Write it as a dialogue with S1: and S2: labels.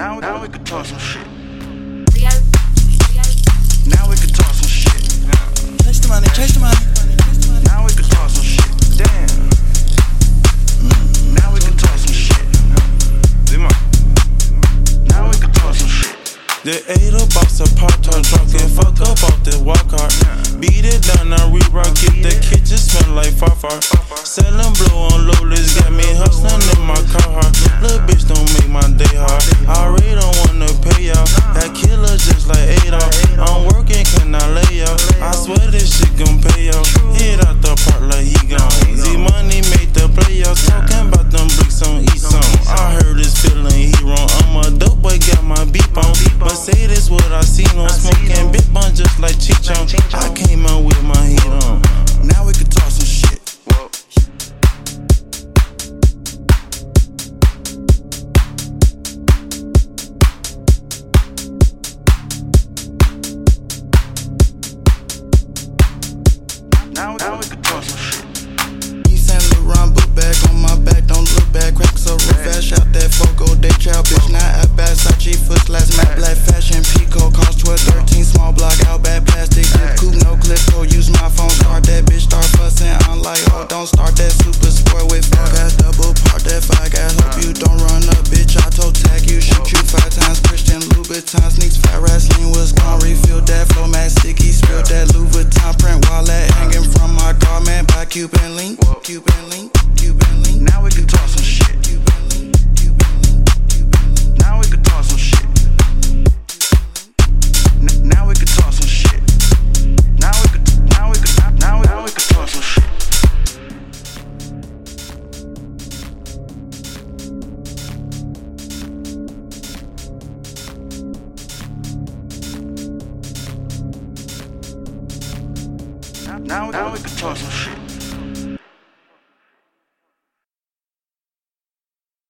S1: Now, now we can talk some shit. Now we can talk some shit.
S2: Chase the money, chase the money.
S1: Now we can talk some shit. Damn. Now we can talk some shit. Now we can talk some shit.
S3: The ate a box of pop tart, drunk and fuck up off the walk cart. Beat it down, I rerock, it. the kitchen smell like farfar. Selling blow on low list, got me hustling in my car hard. Little
S2: Now,
S1: now we can talk some shit.
S2: Yves Saint Laurent book bag on my back, don't look back. Cracks so real fast, shout that Fogo, they child bitch. Now at Versace, foot glass, matte black fashion. Pico cost 12, 13, small block, out bad plastic. Dip coupe, no clip, go use my phone. Start that bitch, start fussing. I'm like, oh, don't start that super sport with four gas, double part that five gas. Hope you don't run up, bitch. I told tag you, shoot you five times. Christian Louboutin sneaks, fat wrestling was gone. Refill that flow, mad sticky, spill that Louis Vuitton print wallet
S1: Now, now, we can talk some shit.